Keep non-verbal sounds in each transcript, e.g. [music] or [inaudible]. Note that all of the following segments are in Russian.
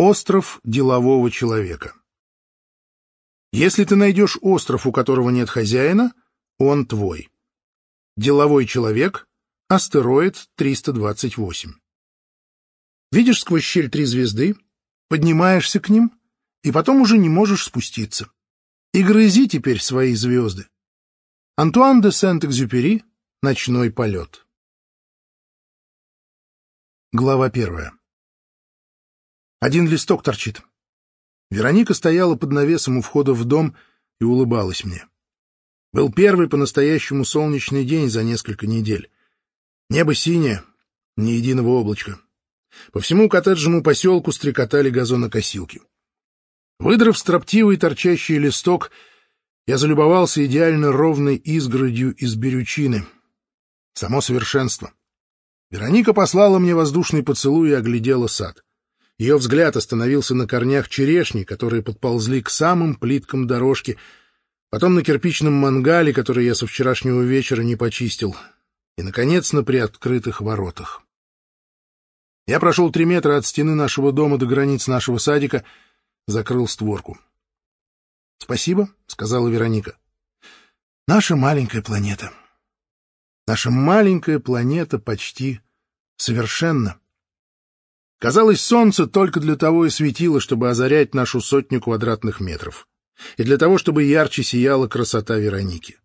Остров делового человека. Если ты найдешь остров, у которого нет хозяина, он твой. Деловой человек, астероид 328. Видишь сквозь щель три звезды, поднимаешься к ним, и потом уже не можешь спуститься. И грызи теперь свои звезды. Антуан де Сент-Экзюпери «Ночной полет». Глава первая. Один листок торчит. Вероника стояла под навесом у входа в дом и улыбалась мне. Был первый по-настоящему солнечный день за несколько недель. Небо синее, ни единого облачка. По всему коттеджному поселку стрекотали газонокосилки. Выдрав строптивый торчащий листок, я залюбовался идеально ровной изгородью из берючины. Само совершенство. Вероника послала мне воздушный поцелуй и оглядела сад. Ее взгляд остановился на корнях черешни, которые подползли к самым плиткам дорожки, потом на кирпичном мангале, который я со вчерашнего вечера не почистил, и, наконец, на приоткрытых воротах. Я прошел три метра от стены нашего дома до границ нашего садика, закрыл створку. — Спасибо, — сказала Вероника. — Наша маленькая планета. Наша маленькая планета почти совершенна. Казалось, солнце только для того и светило, чтобы озарять нашу сотню квадратных метров, и для того, чтобы ярче сияла красота Вероники.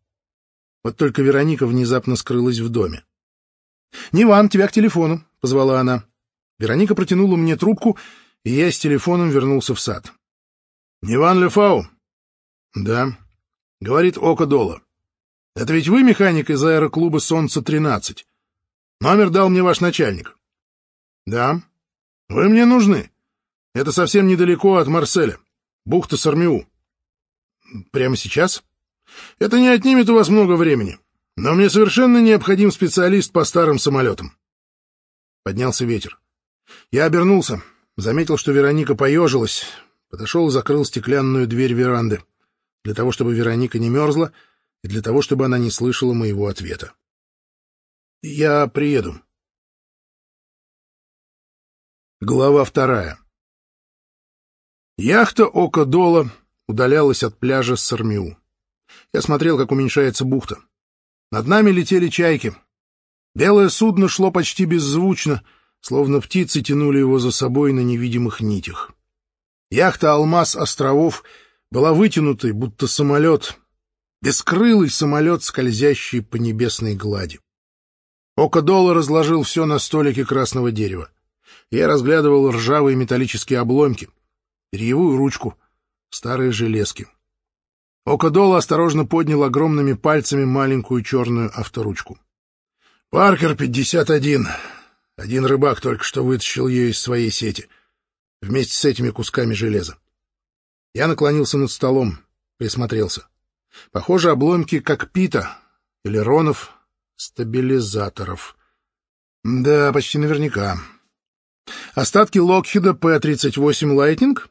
Вот только Вероника внезапно скрылась в доме. — Ниван, тебя к телефону, — позвала она. Вероника протянула мне трубку, и я с телефоном вернулся в сад. — Ниван Лефау? — Да. — Говорит Око Дола. — Это ведь вы механик из аэроклуба «Солнце-13»? Номер дал мне ваш начальник. — Да. Вы мне нужны. Это совсем недалеко от Марселя. Бухта Сармиу. Прямо сейчас? Это не отнимет у вас много времени. Но мне совершенно необходим специалист по старым самолетам. Поднялся ветер. Я обернулся, заметил, что Вероника поежилась, подошел и закрыл стеклянную дверь веранды, для того, чтобы Вероника не мерзла, и для того, чтобы она не слышала моего ответа. «Я приеду», Глава вторая. Яхта Ока Дола удалялась от пляжа Сармиу. Я смотрел, как уменьшается бухта. Над нами летели чайки. Белое судно шло почти беззвучно, словно птицы тянули его за собой на невидимых нитях. Яхта «Алмаз островов» была вытянутой, будто самолет, бескрылый самолет, скользящий по небесной глади. Ока Дола разложил все на столике красного дерева. Я разглядывал ржавые металлические обломки, перьевую ручку, старые железки. Окадола осторожно поднял огромными пальцами маленькую черную авторучку. «Паркер, 51. Один рыбак только что вытащил ее из своей сети, вместе с этими кусками железа. Я наклонился над столом, присмотрелся. Похоже, обломки кокпита элеронов стабилизаторов. Да, почти наверняка. Остатки Локхеда П-38 «Лайтнинг»?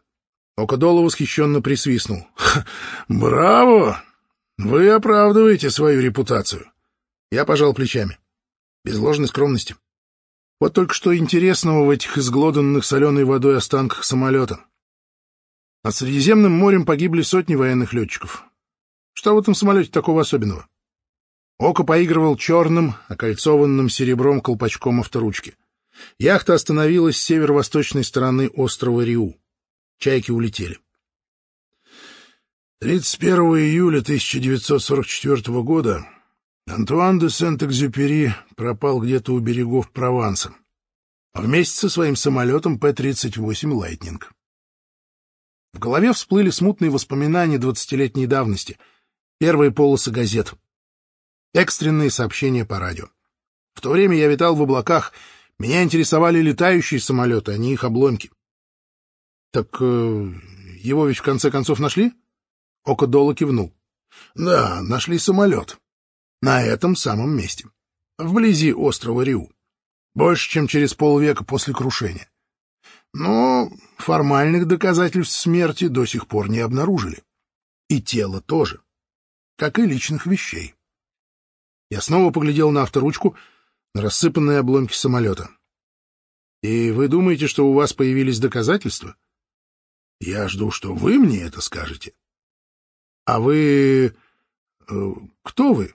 Окадола восхищенно присвистнул. «Браво! Вы оправдываете свою репутацию». Я пожал плечами. Без ложной скромности. Вот только что интересного в этих изглоданных соленой водой останках самолета. Над Средиземным морем погибли сотни военных летчиков. Что в этом самолете такого особенного? Око поигрывал черным, окольцованным серебром колпачком авторучки. Яхта остановилась с северо-восточной стороны острова Риу. Чайки улетели. 31 июля 1944 года Антуан де Сент-Экзюпери пропал где-то у берегов Прованса, вместе со своим самолетом П-38 «Лайтнинг». В голове всплыли смутные воспоминания двадцатилетней давности, первые полосы газет, экстренные сообщения по радио. В то время я витал в облаках — меня интересовали летающие самолеты, а не их обломки. — Так э, его ведь в конце концов нашли? Око Дола кивнул. — Да, нашли самолет. На этом самом месте. Вблизи острова Риу. Больше, чем через полвека после крушения. Но формальных доказательств смерти до сих пор не обнаружили. И тело тоже. Как и личных вещей. Я снова поглядел на авторучку — рассыпанные обломки самолета. И вы думаете, что у вас появились доказательства? Я жду, что вы мне это скажете. А вы... Э, кто вы?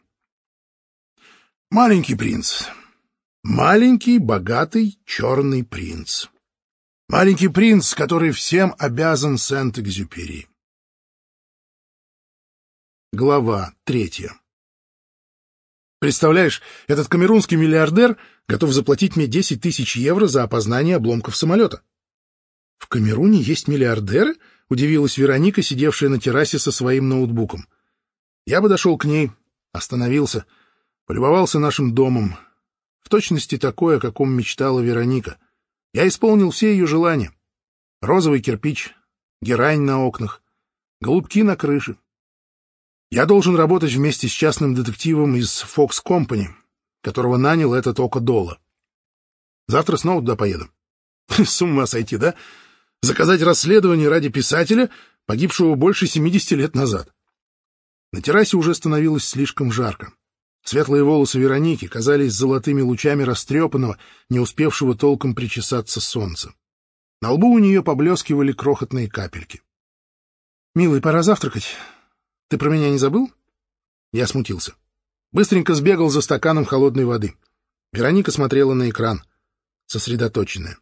Маленький принц. Маленький, богатый, черный принц. Маленький принц, который всем обязан Сент-Экзюпери. Глава третья. Представляешь, этот камерунский миллиардер готов заплатить мне 10 тысяч евро за опознание обломков самолета. — В Камеруне есть миллиардеры? — удивилась Вероника, сидевшая на террасе со своим ноутбуком. Я подошел к ней, остановился, полюбовался нашим домом. В точности такое, о каком мечтала Вероника. Я исполнил все ее желания. Розовый кирпич, герань на окнах, голубки на крыше. Я должен работать вместе с частным детективом из Fox Company, которого нанял этот Око Дола. Завтра снова туда поеду. [laughs] С ума сойти, да? Заказать расследование ради писателя, погибшего больше 70 лет назад. На террасе уже становилось слишком жарко. Светлые волосы Вероники казались золотыми лучами растрепанного, не успевшего толком причесаться солнца. На лбу у нее поблескивали крохотные капельки. — Милый, пора завтракать. Ты про меня не забыл? Я смутился. Быстренько сбегал за стаканом холодной воды. Вероника смотрела на экран, сосредоточенная.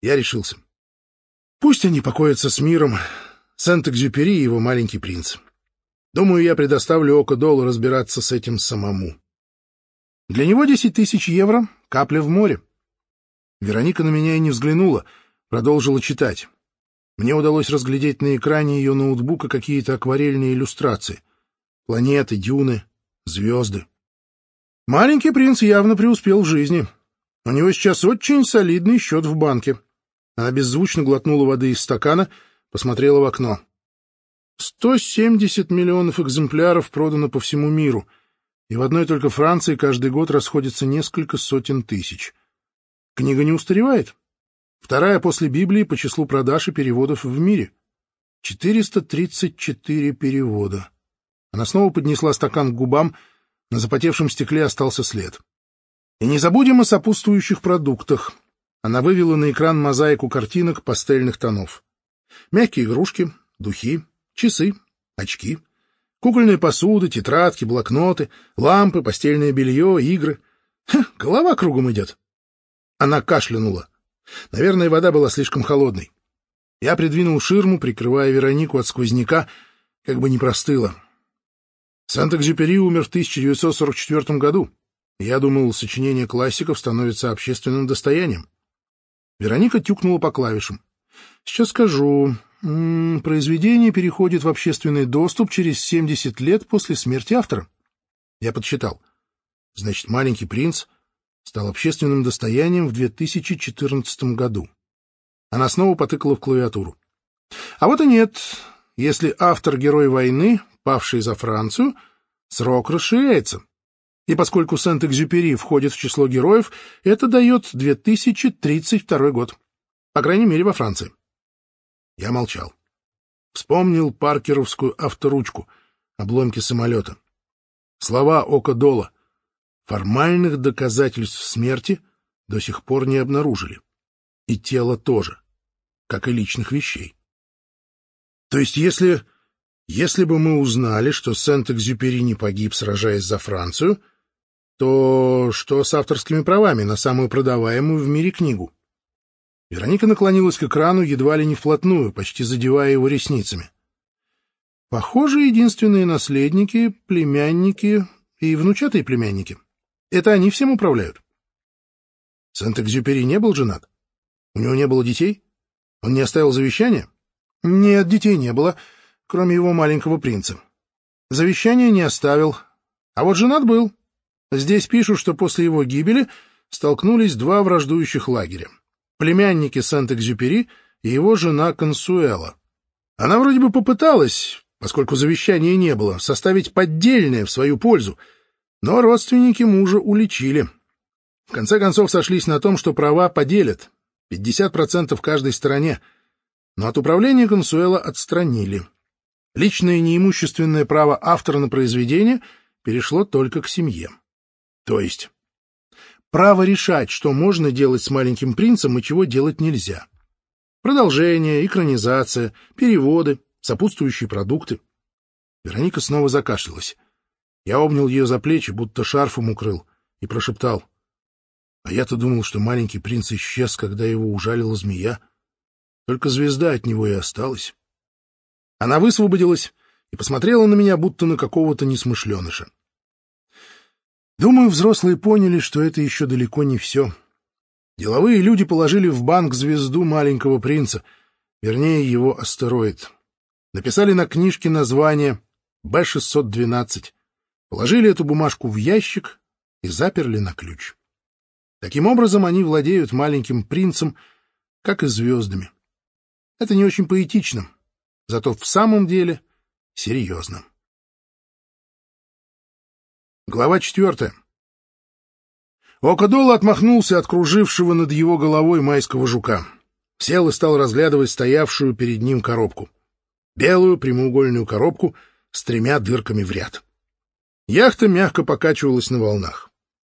Я решился. Пусть они покоятся с миром. Сент-Экзюпери и его маленький принц. Думаю, я предоставлю Око Долу разбираться с этим самому. Для него десять тысяч евро — капля в море. Вероника на меня и не взглянула, продолжила читать. Мне удалось разглядеть на экране ее ноутбука какие-то акварельные иллюстрации. Планеты, дюны, звезды. Маленький принц явно преуспел в жизни. У него сейчас очень солидный счет в банке. Она беззвучно глотнула воды из стакана, посмотрела в окно. 170 миллионов экземпляров продано по всему миру, и в одной только Франции каждый год расходится несколько сотен тысяч. Книга не устаревает. Вторая после Библии по числу продаж и переводов в мире. 434 перевода. Она снова поднесла стакан к губам, на запотевшем стекле остался след. И не забудем о сопутствующих продуктах. Она вывела на экран мозаику картинок пастельных тонов. Мягкие игрушки, духи, Часы, очки, кукольная посуда, тетрадки, блокноты, лампы, постельное белье, игры. Ха, голова кругом идет. Она кашлянула. Наверное, вода была слишком холодной. Я придвинул ширму, прикрывая Веронику от сквозняка, как бы не простыла. Санта-Экзюпери умер в 1944 году. Я думал, сочинение классиков становится общественным достоянием. Вероника тюкнула по клавишам. — Сейчас скажу. М -м, произведение переходит в общественный доступ через 70 лет после смерти автора. Я подсчитал. Значит, «Маленький принц» стал общественным достоянием в 2014 году. Она снова потыкала в клавиатуру. А вот и нет. Если автор герой войны, павший за Францию, срок расширяется. И поскольку Сент-Экзюпери входит в число героев, это дает 2032 год. По крайней мере, во Франции. Я молчал. Вспомнил паркеровскую авторучку, обломки самолета. Слова Ока Дола. Формальных доказательств смерти до сих пор не обнаружили. И тело тоже, как и личных вещей. То есть если... Если бы мы узнали, что Сент-Экзюпери не погиб, сражаясь за Францию, то что с авторскими правами на самую продаваемую в мире книгу? Вероника наклонилась к экрану едва ли не вплотную, почти задевая его ресницами. Похоже, единственные наследники, племянники и внучатые племянники. Это они всем управляют. Сент-Экзюпери не был женат? У него не было детей? Он не оставил завещания? Нет, детей не было, кроме его маленького принца. Завещание не оставил, а вот женат был. Здесь пишут, что после его гибели столкнулись два враждующих лагеря племянники Сент-Экзюпери и его жена Консуэла. Она вроде бы попыталась, поскольку завещания не было, составить поддельное в свою пользу, но родственники мужа уличили. В конце концов сошлись на том, что права поделят, 50% каждой стороне, но от управления Консуэла отстранили. Личное неимущественное право автора на произведение перешло только к семье. То есть право решать, что можно делать с маленьким принцем и чего делать нельзя. Продолжение, экранизация, переводы, сопутствующие продукты. Вероника снова закашлялась. Я обнял ее за плечи, будто шарфом укрыл, и прошептал. А я-то думал, что маленький принц исчез, когда его ужалила змея. Только звезда от него и осталась. Она высвободилась и посмотрела на меня, будто на какого-то несмышленыша. Думаю, взрослые поняли, что это еще далеко не все. Деловые люди положили в банк звезду маленького принца, вернее, его астероид. Написали на книжке название Б-612, положили эту бумажку в ящик и заперли на ключ. Таким образом, они владеют маленьким принцем, как и звездами. Это не очень поэтично, зато в самом деле серьезно. Глава четвертая. Окадол отмахнулся от кружившего над его головой майского жука. Сел и стал разглядывать стоявшую перед ним коробку. Белую прямоугольную коробку с тремя дырками в ряд. Яхта мягко покачивалась на волнах.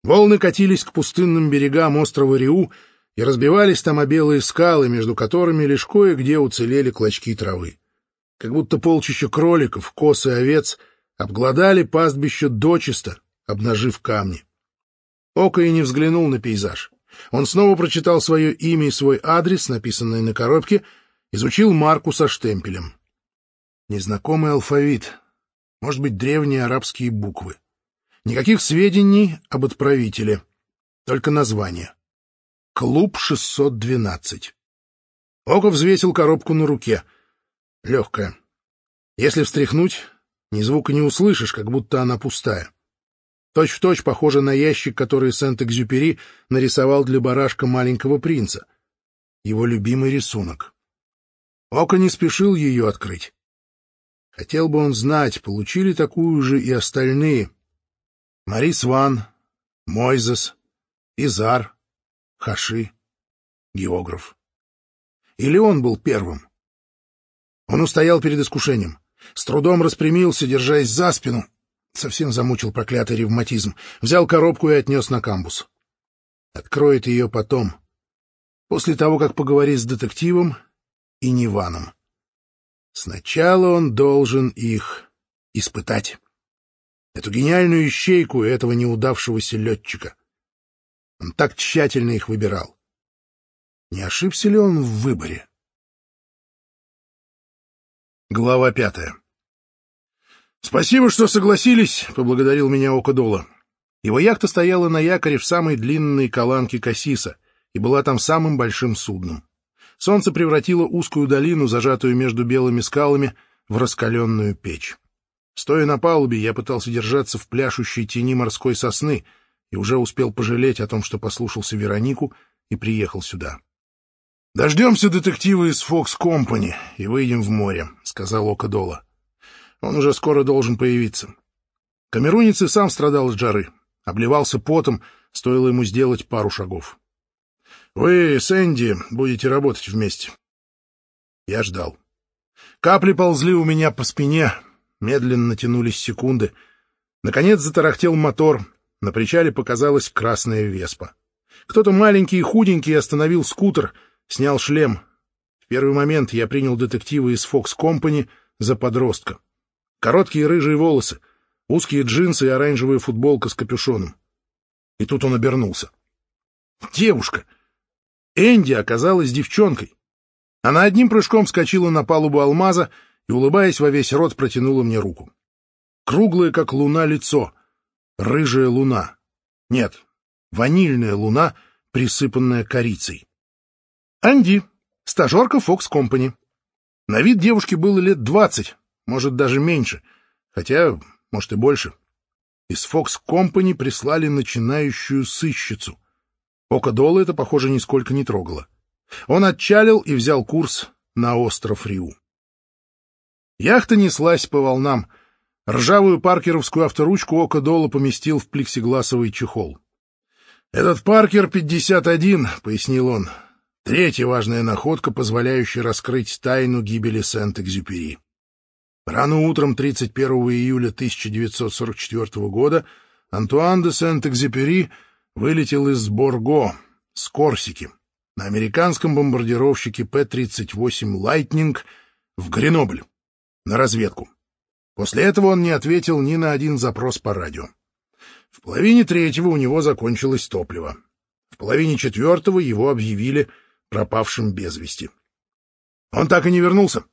Волны катились к пустынным берегам острова Риу и разбивались там о белые скалы, между которыми лишь кое-где уцелели клочки травы. Как будто полчища кроликов, косы овец обглодали пастбище дочисто, обнажив камни. Око и не взглянул на пейзаж. Он снова прочитал свое имя и свой адрес, написанный на коробке, изучил марку со штемпелем. Незнакомый алфавит, может быть, древние арабские буквы. Никаких сведений об отправителе, только название. Клуб 612. Око взвесил коробку на руке. Легкая. Если встряхнуть, ни звука не услышишь, как будто она пустая. Точь-в-точь похоже на ящик, который Сент-Экзюпери нарисовал для барашка маленького принца. Его любимый рисунок. Око не спешил ее открыть. Хотел бы он знать, получили такую же и остальные. Марис Ван, Мойзес, Изар, Хаши, географ. Или он был первым? Он устоял перед искушением, с трудом распрямился, держась за спину, Совсем замучил проклятый ревматизм. Взял коробку и отнес на камбус. Откроет ее потом, после того, как поговорит с детективом и Ниваном. Сначала он должен их испытать. Эту гениальную ищейку этого неудавшегося летчика. Он так тщательно их выбирал. Не ошибся ли он в выборе? Глава пятая «Спасибо, что согласились», — поблагодарил меня Окадола. Его яхта стояла на якоре в самой длинной каланке Кассиса и была там самым большим судном. Солнце превратило узкую долину, зажатую между белыми скалами, в раскаленную печь. Стоя на палубе, я пытался держаться в пляшущей тени морской сосны и уже успел пожалеть о том, что послушался Веронику и приехал сюда. «Дождемся детектива из Фокс Компани и выйдем в море», — сказал Окадола. Он уже скоро должен появиться. Камерунец и сам страдал от жары, обливался потом, стоило ему сделать пару шагов. Вы с Энди будете работать вместе. Я ждал. Капли ползли у меня по спине, медленно тянулись секунды. Наконец затарахтел мотор, на причале показалась красная веспа. Кто-то маленький и худенький остановил скутер, снял шлем. В первый момент я принял детектива из Фокс Компани за подростка. Короткие рыжие волосы, узкие джинсы и оранжевая футболка с капюшоном. И тут он обернулся. Девушка! Энди оказалась девчонкой. Она одним прыжком вскочила на палубу алмаза и, улыбаясь во весь рот, протянула мне руку. Круглое, как луна, лицо. Рыжая луна. Нет, ванильная луна, присыпанная корицей. Анди, стажерка Фокс Компани. На вид девушке было лет двадцать, может, даже меньше, хотя, может, и больше. Из Fox Company прислали начинающую сыщицу. Око это, похоже, нисколько не трогало. Он отчалил и взял курс на остров Риу. Яхта неслась по волнам. Ржавую паркеровскую авторучку Око Дола поместил в плексигласовый чехол. «Этот Паркер 51», — пояснил он, — «третья важная находка, позволяющая раскрыть тайну гибели Сент-Экзюпери». Рано утром 31 июля 1944 года Антуан де Сент-Экзюпери вылетел из Борго, с Корсики. на американском бомбардировщике П-38 «Лайтнинг» в Гренобль на разведку. После этого он не ответил ни на один запрос по радио. В половине третьего у него закончилось топливо. В половине четвертого его объявили пропавшим без вести. Он так и не вернулся.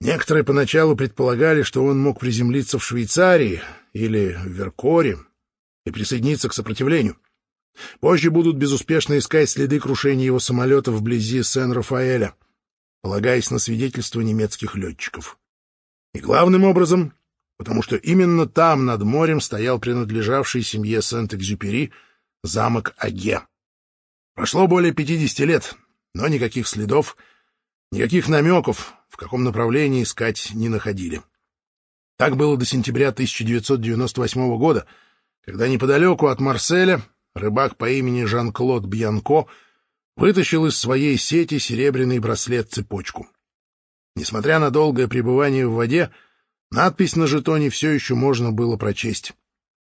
Некоторые поначалу предполагали, что он мог приземлиться в Швейцарии или в Веркоре и присоединиться к сопротивлению. Позже будут безуспешно искать следы крушения его самолета вблизи Сен-Рафаэля, полагаясь на свидетельства немецких летчиков. И главным образом, потому что именно там над морем стоял принадлежавший семье Сент-Экзюпери замок Аге. Прошло более 50 лет, но никаких следов, никаких намеков, в каком направлении искать не находили. Так было до сентября 1998 года, когда неподалеку от Марселя рыбак по имени Жан-Клод Бьянко вытащил из своей сети серебряный браслет-цепочку. Несмотря на долгое пребывание в воде, надпись на жетоне все еще можно было прочесть.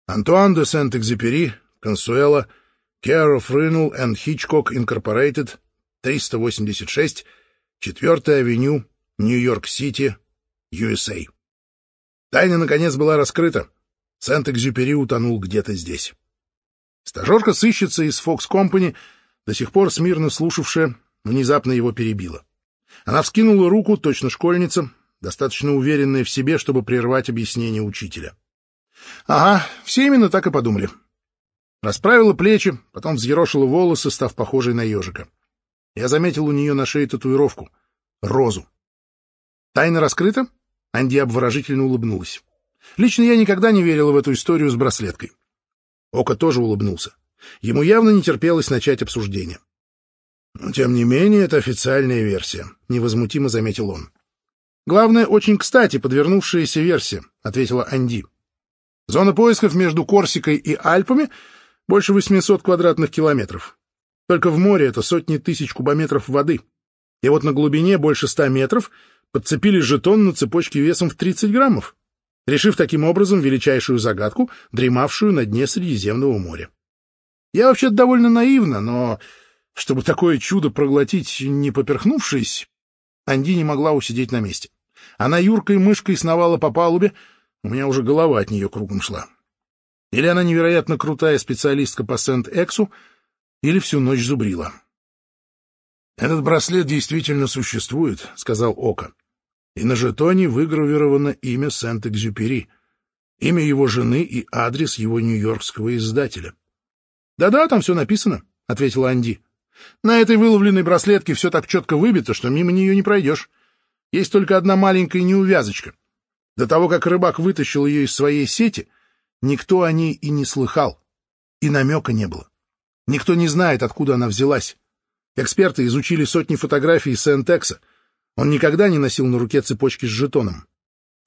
Антуан де Сент-Экзепери, Консуэла, Care of Renal and Hitchcock Incorporated, 386, 4 авеню, Нью-Йорк-Сити, USA. Тайна, наконец, была раскрыта. Сент-Экзюпери утонул где-то здесь. Стажерка-сыщица из Fox Company, до сих пор смирно слушавшая, внезапно его перебила. Она вскинула руку, точно школьница, достаточно уверенная в себе, чтобы прервать объяснение учителя. — Ага, все именно так и подумали. Расправила плечи, потом взъерошила волосы, став похожей на ежика. Я заметил у нее на шее татуировку — розу. Тайна раскрыта? Анди обворожительно улыбнулась. Лично я никогда не верила в эту историю с браслеткой. Ока тоже улыбнулся. Ему явно не терпелось начать обсуждение. Тем не менее, это официальная версия, — невозмутимо заметил он. Главное, очень кстати подвернувшаяся версия, — ответила Анди. Зона поисков между Корсикой и Альпами больше 800 квадратных километров. Только в море это сотни тысяч кубометров воды. И вот на глубине больше 100 метров подцепили жетон на цепочке весом в 30 граммов, решив таким образом величайшую загадку, дремавшую на дне Средиземного моря. Я вообще довольно наивна, но чтобы такое чудо проглотить, не поперхнувшись, Анди не могла усидеть на месте. Она юркой-мышкой сновала по палубе, у меня уже голова от нее кругом шла. Или она невероятно крутая специалистка по Сент-Эксу, или всю ночь зубрила. «Этот браслет действительно существует», — сказал Ока. «И на жетоне выгравировано имя Сент-Экзюпери, имя его жены и адрес его нью-йоркского издателя». «Да-да, там все написано», — ответила Анди. На этой выловленной браслетке все так четко выбито, что мимо нее не пройдешь. Есть только одна маленькая неувязочка. До того, как рыбак вытащил ее из своей сети, никто о ней и не слыхал. И намека не было. Никто не знает, откуда она взялась. Эксперты изучили сотни фотографий Сентекса. Он никогда не носил на руке цепочки с жетоном.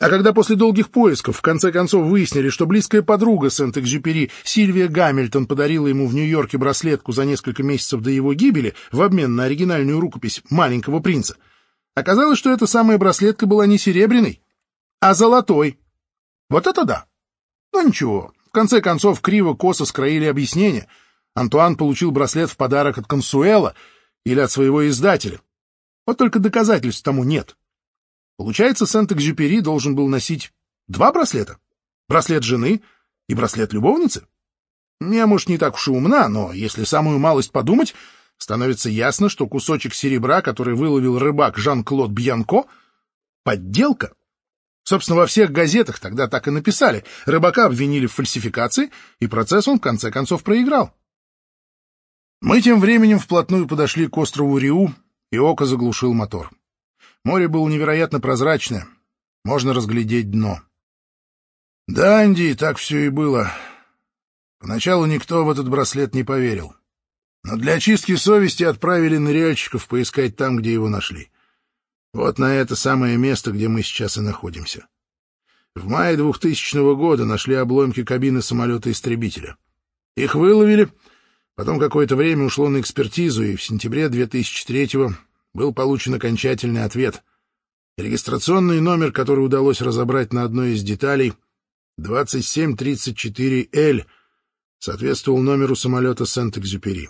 А когда после долгих поисков в конце концов выяснили, что близкая подруга Сент-Экзюпери Сильвия Гамильтон подарила ему в Нью-Йорке браслетку за несколько месяцев до его гибели в обмен на оригинальную рукопись «Маленького принца», оказалось, что эта самая браслетка была не серебряной, а золотой. Вот это да! Ну ничего, в конце концов криво-косо скроили объяснение. Антуан получил браслет в подарок от Консуэла или от своего издателя. Вот только доказательств тому нет. Получается, Сент-Экзюпери должен был носить два браслета? Браслет жены и браслет любовницы? Я, может, не так уж и умна, но если самую малость подумать, становится ясно, что кусочек серебра, который выловил рыбак Жан-Клод Бьянко, — подделка. Собственно, во всех газетах тогда так и написали. Рыбака обвинили в фальсификации, и процесс он в конце концов проиграл. Мы тем временем вплотную подошли к острову Риу, и Око заглушил мотор. Море было невероятно прозрачное. Можно разглядеть дно. Да, Анди, так все и было. Поначалу никто в этот браслет не поверил. Но для очистки совести отправили ныряльщиков поискать там, где его нашли. Вот на это самое место, где мы сейчас и находимся. В мае 2000 года нашли обломки кабины самолета-истребителя. Их выловили, потом какое-то время ушло на экспертизу, и в сентябре 2003 был получен окончательный ответ. Регистрационный номер, который удалось разобрать на одной из деталей, 2734L, соответствовал номеру самолета Сент-Экзюпери.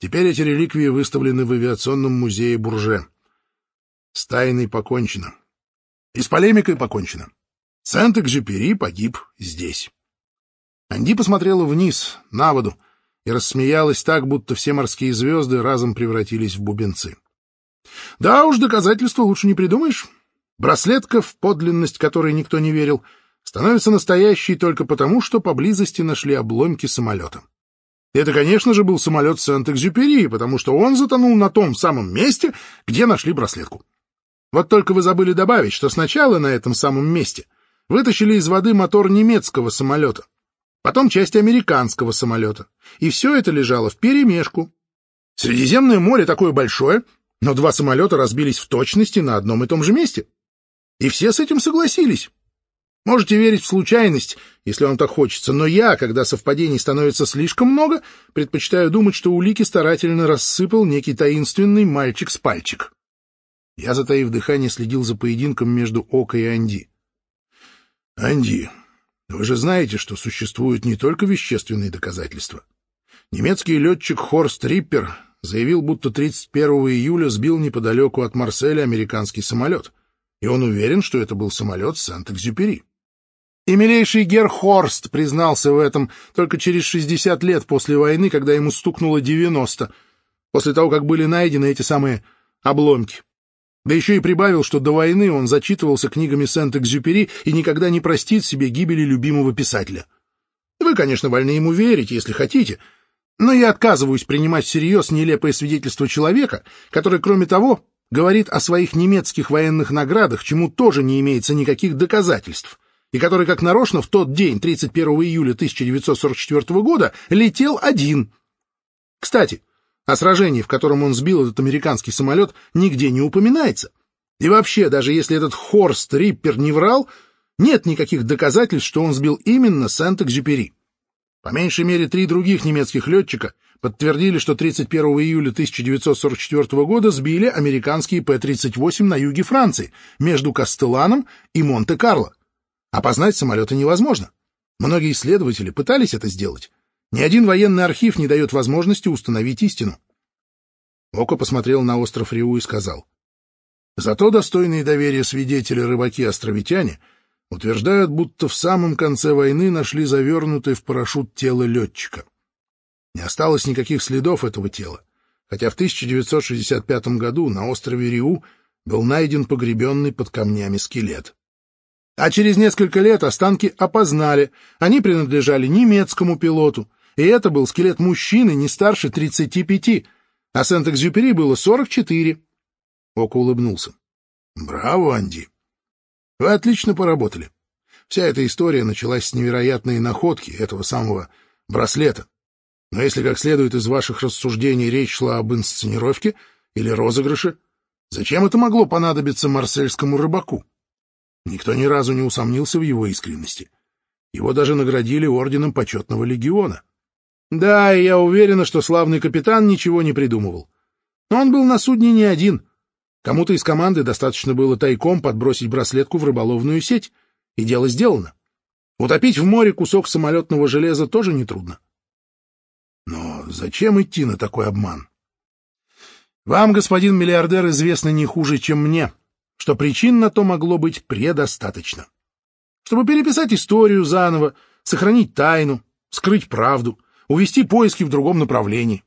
Теперь эти реликвии выставлены в авиационном музее Бурже. С тайной покончено. И с полемикой покончено. Сент-Экзюпери погиб здесь. Анди посмотрела вниз, на воду, и рассмеялась так, будто все морские звезды разом превратились в бубенцы. Да уж, доказательства лучше не придумаешь. Браслетка, в подлинность которой никто не верил, становится настоящей только потому, что поблизости нашли обломки самолета. Это, конечно же, был самолет Сент-Экзюпери, потому что он затонул на том самом месте, где нашли браслетку. Вот только вы забыли добавить, что сначала на этом самом месте вытащили из воды мотор немецкого самолета, потом часть американского самолета, и все это лежало вперемешку. Средиземное море такое большое, но два самолета разбились в точности на одном и том же месте. И все с этим согласились. Можете верить в случайность, если вам так хочется, но я, когда совпадений становится слишком много, предпочитаю думать, что улики старательно рассыпал некий таинственный мальчик с пальчик. Я, затаив дыхание, следил за поединком между Ока и Анди. — Анди, вы же знаете, что существуют не только вещественные доказательства. Немецкий летчик Хорст Риппер заявил, будто 31 июля сбил неподалеку от Марселя американский самолет, и он уверен, что это был самолет Сант-Экзюпери. И милейший Герхорст признался в этом только через 60 лет после войны, когда ему стукнуло 90, после того, как были найдены эти самые обломки. Да еще и прибавил, что до войны он зачитывался книгами Сент-Экзюпери и никогда не простит себе гибели любимого писателя. Вы, конечно, вольны ему верить, если хотите, но я отказываюсь принимать всерьез нелепое свидетельство человека, который, кроме того, говорит о своих немецких военных наградах, чему тоже не имеется никаких доказательств, и который, как нарочно, в тот день, 31 июля 1944 года, летел один. Кстати, о сражении, в котором он сбил этот американский самолет, нигде не упоминается. И вообще, даже если этот Хорст Риппер не врал, нет никаких доказательств, что он сбил именно Сент-Экзюпери. По меньшей мере, три других немецких летчика подтвердили, что 31 июля 1944 года сбили американские П-38 на юге Франции, между Кастеланом и Монте-Карло. Опознать самолеты невозможно. Многие исследователи пытались это сделать, ни один военный архив не дает возможности установить истину. Око посмотрел на остров Риу и сказал. Зато достойные доверия свидетели рыбаки-островитяне утверждают, будто в самом конце войны нашли завернутое в парашют тело летчика. Не осталось никаких следов этого тела, хотя в 1965 году на острове Риу был найден погребенный под камнями скелет. А через несколько лет останки опознали, они принадлежали немецкому пилоту, и это был скелет мужчины не старше 35, а Сент-Экзюпери было 44. Око улыбнулся. Браво, Анди. Вы отлично поработали. Вся эта история началась с невероятной находки этого самого браслета. Но если как следует из ваших рассуждений речь шла об инсценировке или розыгрыше, зачем это могло понадобиться марсельскому рыбаку? Никто ни разу не усомнился в его искренности. Его даже наградили орденом почетного легиона. Да, и я уверена, что славный капитан ничего не придумывал. Но он был на судне не один. Кому-то из команды достаточно было тайком подбросить браслетку в рыболовную сеть, и дело сделано. Утопить в море кусок самолетного железа тоже нетрудно. Но зачем идти на такой обман? Вам, господин миллиардер, известно не хуже, чем мне, что причин на то могло быть предостаточно. Чтобы переписать историю заново, сохранить тайну, скрыть правду — увести поиски в другом направлении.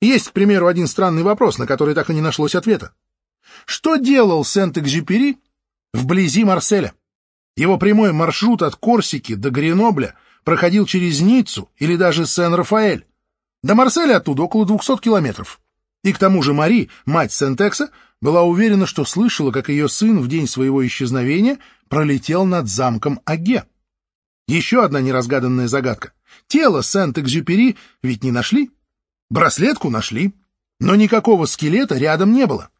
Есть, к примеру, один странный вопрос, на который так и не нашлось ответа. Что делал Сент-Экзюпери вблизи Марселя? Его прямой маршрут от Корсики до Гренобля проходил через Ниццу или даже Сен-Рафаэль. До Марселя оттуда около 200 километров. И к тому же Мари, мать Сент-Экса, была уверена, что слышала, как ее сын в день своего исчезновения пролетел над замком Аге. Еще одна неразгаданная загадка. Тело Сент-Экзюпери ведь не нашли. Браслетку нашли, но никакого скелета рядом не было.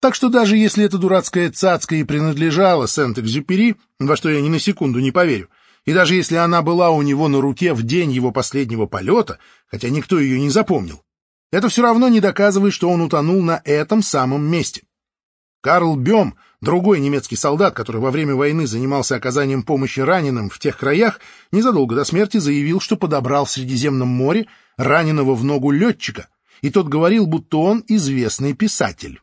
Так что даже если эта дурацкая цацка и принадлежала Сент-Экзюпери, во что я ни на секунду не поверю, и даже если она была у него на руке в день его последнего полета, хотя никто ее не запомнил, это все равно не доказывает, что он утонул на этом самом месте. Карл Бем — Другой немецкий солдат, который во время войны занимался оказанием помощи раненым в тех краях, незадолго до смерти заявил, что подобрал в Средиземном море раненого в ногу летчика и тот говорил, будто он известный писатель.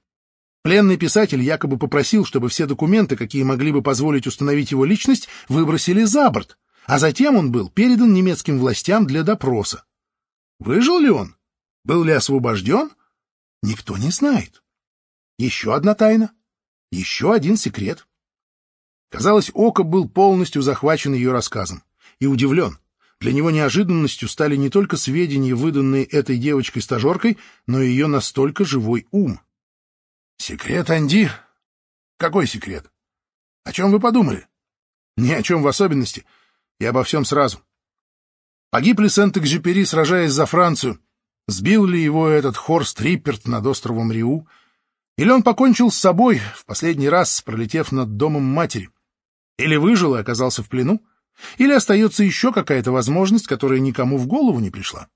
Пленный писатель якобы попросил, чтобы все документы, какие могли бы позволить установить его личность, выбросили за борт, а затем он был передан немецким властям для допроса. Выжил ли он? Был ли освобожден? Никто не знает. Еще одна тайна, еще один секрет. Казалось, Око был полностью захвачен ее рассказом и удивлен. Для него неожиданностью стали не только сведения, выданные этой девочкой-стажеркой, но и ее настолько живой ум. «Секрет, Анди? Какой секрет? О чем вы подумали?» «Ни о чем в особенности и обо всем сразу. Погиб ли Сент-Экзюпери, сражаясь за Францию? Сбил ли его этот Хорст Рипперт над островом Риу? Или он покончил с собой, в последний раз пролетев над домом матери? Или выжил и оказался в плену? Или остается еще какая-то возможность, которая никому в голову не пришла?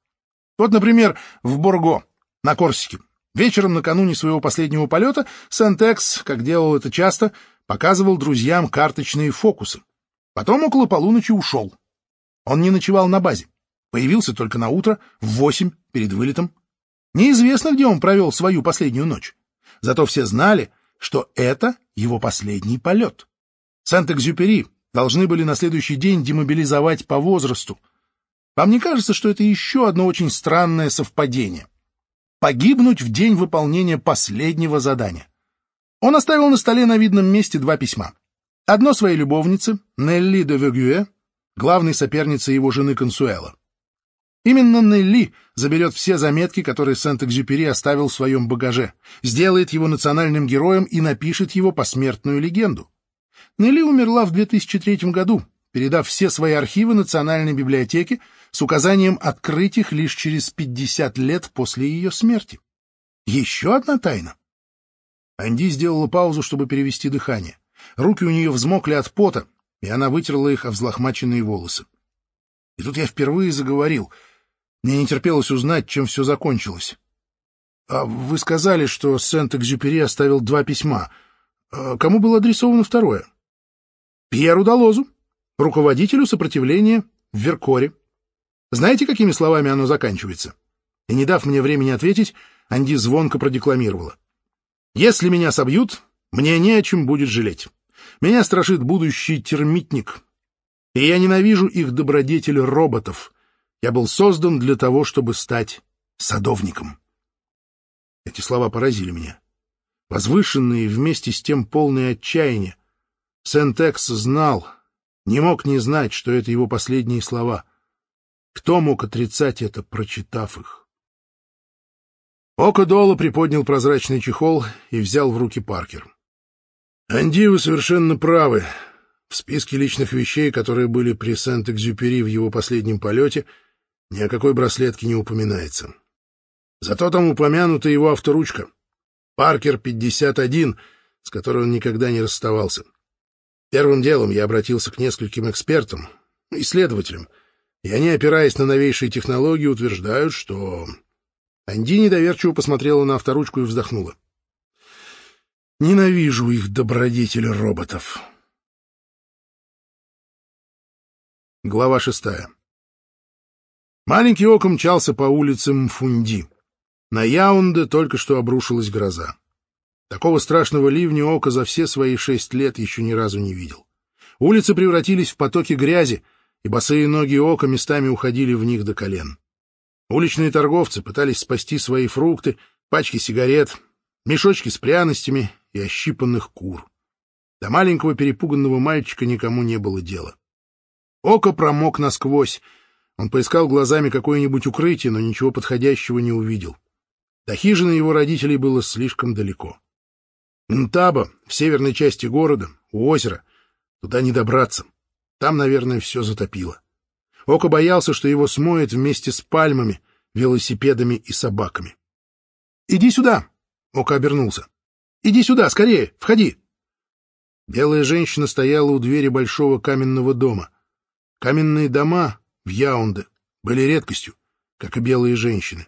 Вот, например, в Борго, на Корсике. Вечером накануне своего последнего полета Сент-Экс, как делал это часто, показывал друзьям карточные фокусы. Потом около полуночи ушел. Он не ночевал на базе. Появился только на утро, в восемь, перед вылетом. Неизвестно, где он провел свою последнюю ночь. Зато все знали, что это его последний полет. Сент-Экзюпери должны были на следующий день демобилизовать по возрасту. Вам не кажется, что это еще одно очень странное совпадение? Погибнуть в день выполнения последнего задания. Он оставил на столе на видном месте два письма. Одно своей любовнице, Нелли де Вегюэ, главной сопернице его жены Консуэла. Именно Нелли заберет все заметки, которые Сент-Экзюпери оставил в своем багаже, сделает его национальным героем и напишет его посмертную легенду. Нелли умерла в 2003 году, передав все свои архивы Национальной библиотеке с указанием открыть их лишь через 50 лет после ее смерти. Еще одна тайна. Анди сделала паузу, чтобы перевести дыхание. Руки у нее взмокли от пота, и она вытерла их о взлохмаченные волосы. И тут я впервые заговорил. Мне не терпелось узнать, чем все закончилось. А вы сказали, что Сент-Экзюпери оставил два письма. А кому было адресовано второе? Пьеру Долозу, руководителю сопротивления в Веркоре. Знаете, какими словами оно заканчивается? И не дав мне времени ответить, Анди звонко продекламировала. «Если меня собьют, мне не о чем будет жалеть. Меня страшит будущий термитник. И я ненавижу их добродетель роботов. Я был создан для того, чтобы стать садовником. Эти слова поразили меня. Возвышенные вместе с тем полные отчаяния. Сентекс знал, не мог не знать, что это его последние слова. Кто мог отрицать это, прочитав их? Око Дола приподнял прозрачный чехол и взял в руки Паркер. Анди, вы совершенно правы. В списке личных вещей, которые были при Сент-Экзюпери в его последнем полете, ни о какой браслетке не упоминается. Зато там упомянута его авторучка. Паркер 51, с которой он никогда не расставался. Первым делом я обратился к нескольким экспертам, исследователям, и они, опираясь на новейшие технологии, утверждают, что... Анди недоверчиво посмотрела на авторучку и вздохнула. Ненавижу их добродетель роботов. Глава шестая. Маленький око мчался по улицам Фунди. На Яунде только что обрушилась гроза. Такого страшного ливня око за все свои шесть лет еще ни разу не видел. Улицы превратились в потоки грязи, и босые ноги ока местами уходили в них до колен. Уличные торговцы пытались спасти свои фрукты, пачки сигарет, мешочки с пряностями и ощипанных кур. До маленького перепуганного мальчика никому не было дела. Око промок насквозь. Он поискал глазами какое-нибудь укрытие, но ничего подходящего не увидел. До хижины его родителей было слишком далеко. Нтаба, в северной части города, у озера. Туда не добраться. Там, наверное, все затопило. Око боялся, что его смоет вместе с пальмами, велосипедами и собаками. «Иди сюда!» — Око обернулся. Иди сюда, скорее, входи!» Белая женщина стояла у двери большого каменного дома. Каменные дома в Яунде были редкостью, как и белые женщины.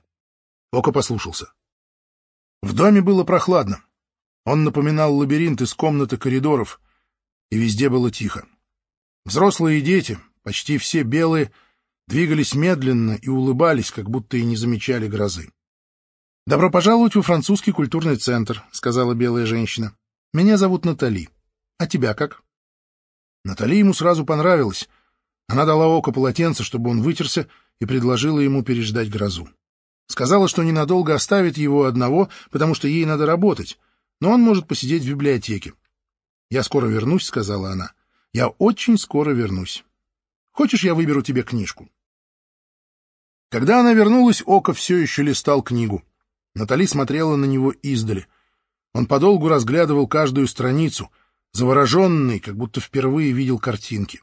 Око послушался. В доме было прохладно. Он напоминал лабиринт из комнат и коридоров, и везде было тихо. Взрослые и дети, почти все белые, двигались медленно и улыбались, как будто и не замечали грозы. «Добро пожаловать во французский культурный центр», — сказала белая женщина. «Меня зовут Натали. А тебя как?» Натали ему сразу понравилась. Она дала око полотенце, чтобы он вытерся, и предложила ему переждать грозу. Сказала, что ненадолго оставит его одного, потому что ей надо работать, но он может посидеть в библиотеке. «Я скоро вернусь», — сказала она. «Я очень скоро вернусь. Хочешь, я выберу тебе книжку?» Когда она вернулась, Око все еще листал книгу. Натали смотрела на него издали. Он подолгу разглядывал каждую страницу, завороженный, как будто впервые видел картинки.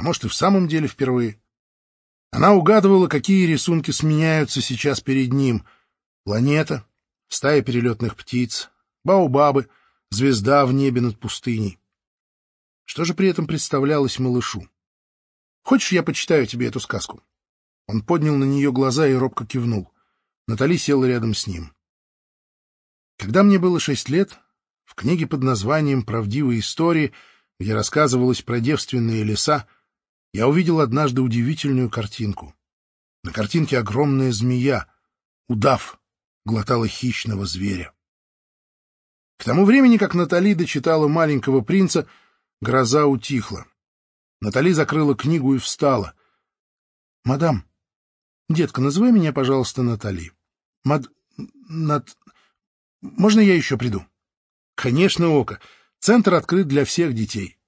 А может, и в самом деле впервые. Она угадывала, какие рисунки сменяются сейчас перед ним. Планета, стая перелетных птиц, баобабы, звезда в небе над пустыней. Что же при этом представлялось малышу? «Хочешь, я почитаю тебе эту сказку?» Он поднял на нее глаза и робко кивнул. Натали села рядом с ним. Когда мне было шесть лет, в книге под названием «Правдивые истории», где рассказывалось про девственные леса, я увидел однажды удивительную картинку. На картинке огромная змея, удав, глотала хищного зверя. К тому времени, как Натали дочитала «Маленького принца», гроза утихла. Натали закрыла книгу и встала. — Мадам, детка, называй меня, пожалуйста, Натали. Мад... Над... Можно я еще приду? Конечно, Ока. Центр открыт для всех детей.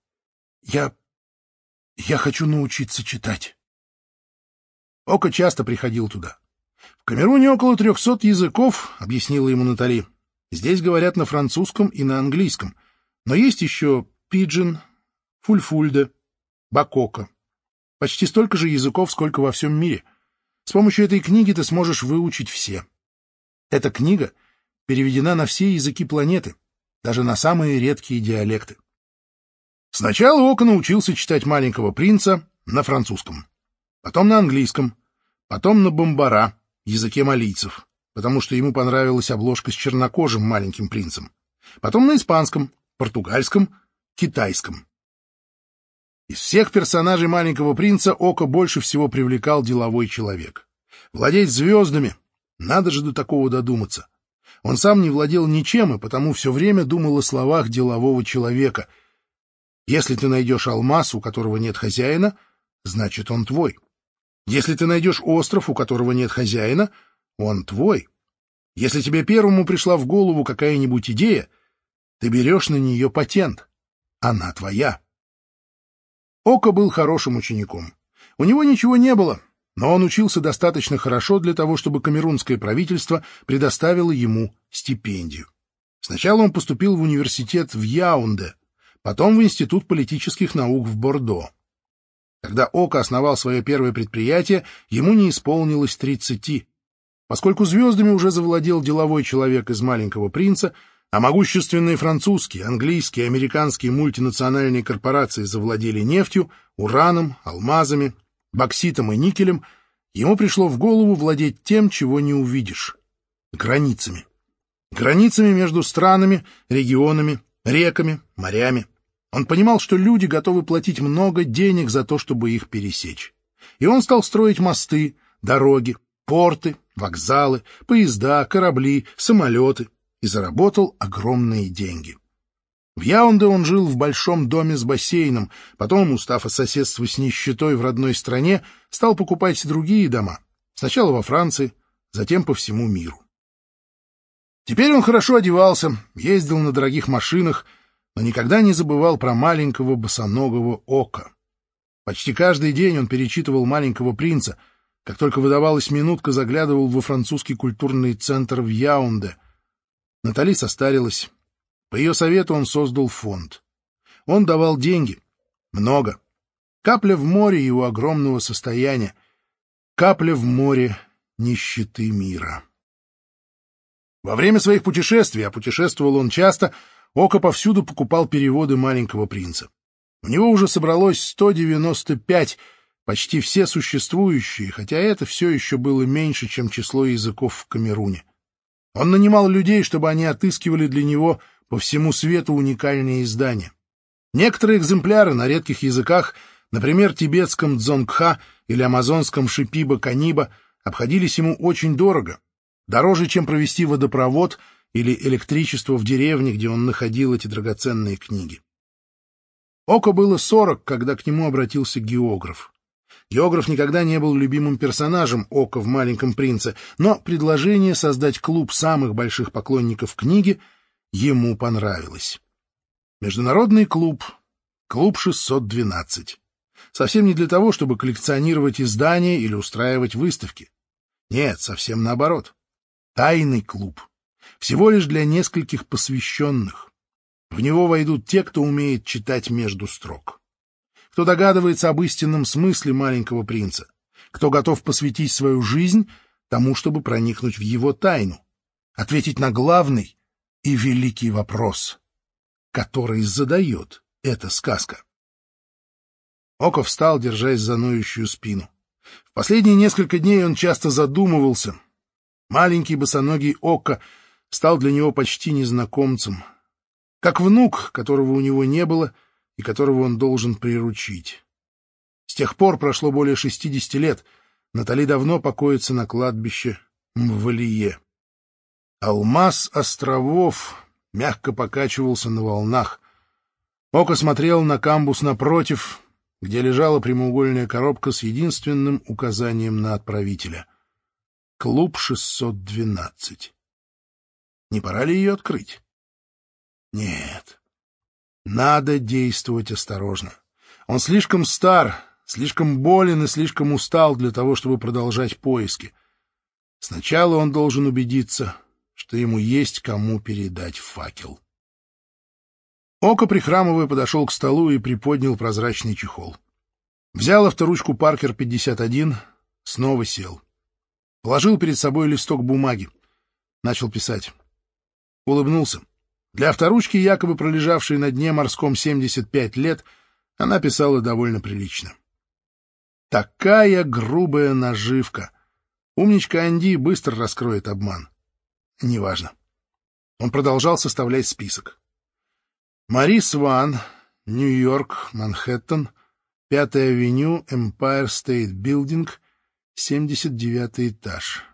Я... Я хочу научиться читать. Ока часто приходил туда. В Камеруне около трехсот языков, объяснила ему Натали. Здесь говорят на французском и на английском. Но есть еще пиджин, фульфульде, бакока. Почти столько же языков, сколько во всем мире. С помощью этой книги ты сможешь выучить все. Эта книга переведена на все языки планеты, даже на самые редкие диалекты. Сначала Ока научился читать «Маленького принца» на французском, потом на английском, потом на бомбара, языке малийцев, потому что ему понравилась обложка с чернокожим маленьким принцем, потом на испанском, португальском, китайском. Из всех персонажей «Маленького принца» Ока больше всего привлекал деловой человек. Владеть звездами, надо же до такого додуматься. Он сам не владел ничем и потому все время думал о словах делового человека. Если ты найдешь алмаз, у которого нет хозяина, значит, он твой. Если ты найдешь остров, у которого нет хозяина, он твой. Если тебе первому пришла в голову какая-нибудь идея, ты берешь на нее патент. Она твоя. Око был хорошим учеником. У него ничего не было, но он учился достаточно хорошо для того, чтобы камерунское правительство предоставило ему стипендию. Сначала он поступил в университет в Яунде, потом в Институт политических наук в Бордо. Когда Ока основал свое первое предприятие, ему не исполнилось тридцати. Поскольку звездами уже завладел деловой человек из «Маленького принца», а могущественные французские, английские американские мультинациональные корпорации завладели нефтью, ураном, алмазами, бокситом и никелем, ему пришло в голову владеть тем, чего не увидишь — границами. Границами между странами, регионами, реками, морями. Он понимал, что люди готовы платить много денег за то, чтобы их пересечь. И он стал строить мосты, дороги, порты, вокзалы, поезда, корабли, самолеты и заработал огромные деньги. В Яунде он жил в большом доме с бассейном, потом, устав от соседства с нищетой в родной стране, стал покупать другие дома, сначала во Франции, затем по всему миру. Теперь он хорошо одевался, ездил на дорогих машинах, но никогда не забывал про маленького босоногого ока. Почти каждый день он перечитывал «Маленького принца», как только выдавалась минутка, заглядывал во французский культурный центр в Яунде. Натали состарилась, по ее совету он создал фонд. Он давал деньги. Много. Капля в море его огромного состояния. Капля в море нищеты мира. Во время своих путешествий, а путешествовал он часто, Око повсюду покупал переводы «Маленького принца». У него уже собралось 195, почти все существующие, хотя это все еще было меньше, чем число языков в Камеруне. Он нанимал людей, чтобы они отыскивали для него по всему свету уникальные издания. Некоторые экземпляры на редких языках, например, тибетском дзонгха или амазонском шипиба-каниба, обходились ему очень дорого, Дороже, чем провести водопровод или электричество в деревне, где он находил эти драгоценные книги. Око было сорок, когда к нему обратился географ. Географ никогда не был любимым персонажем Ока в «Маленьком принце», но предложение создать клуб самых больших поклонников книги ему понравилось. Международный клуб, клуб 612. Совсем не для того, чтобы коллекционировать издания или устраивать выставки. Нет, совсем наоборот. Тайный клуб. Всего лишь для нескольких посвященных. В него войдут те, кто умеет читать между строк. Кто догадывается об истинном смысле маленького принца. Кто готов посвятить свою жизнь тому, чтобы проникнуть в его тайну. Ответить на главный и великий вопрос, который задает эта сказка. Око встал, держась за ноющую спину. В последние несколько дней он часто задумывался. Маленький босоногий Око стал для него почти незнакомцем, как внук, которого у него не было и которого он должен приручить. С тех пор прошло более шестидесяти лет, Натали давно покоится на кладбище Мвалие. Алмаз островов мягко покачивался на волнах. Око смотрел на камбус напротив, где лежала прямоугольная коробка с единственным указанием на отправителя. Клуб 612. Не пора ли ее открыть? Нет. Надо действовать осторожно. Он слишком стар, слишком болен и слишком устал для того, чтобы продолжать поиски. Сначала он должен убедиться, что ему есть кому передать факел. Око, прихрамывая, подошел к столу и приподнял прозрачный чехол. Взял авторучку Паркер 51, снова сел. Положил перед собой листок бумаги. Начал писать. Улыбнулся. Для авторучки, якобы пролежавшей на дне морском 75 лет, она писала довольно прилично. Такая грубая наживка. Умничка Анди быстро раскроет обман. Неважно. Он продолжал составлять список. Марис Ван, Нью-Йорк, Манхэттен, Пятая авеню, Empire State Building, 79 этаж.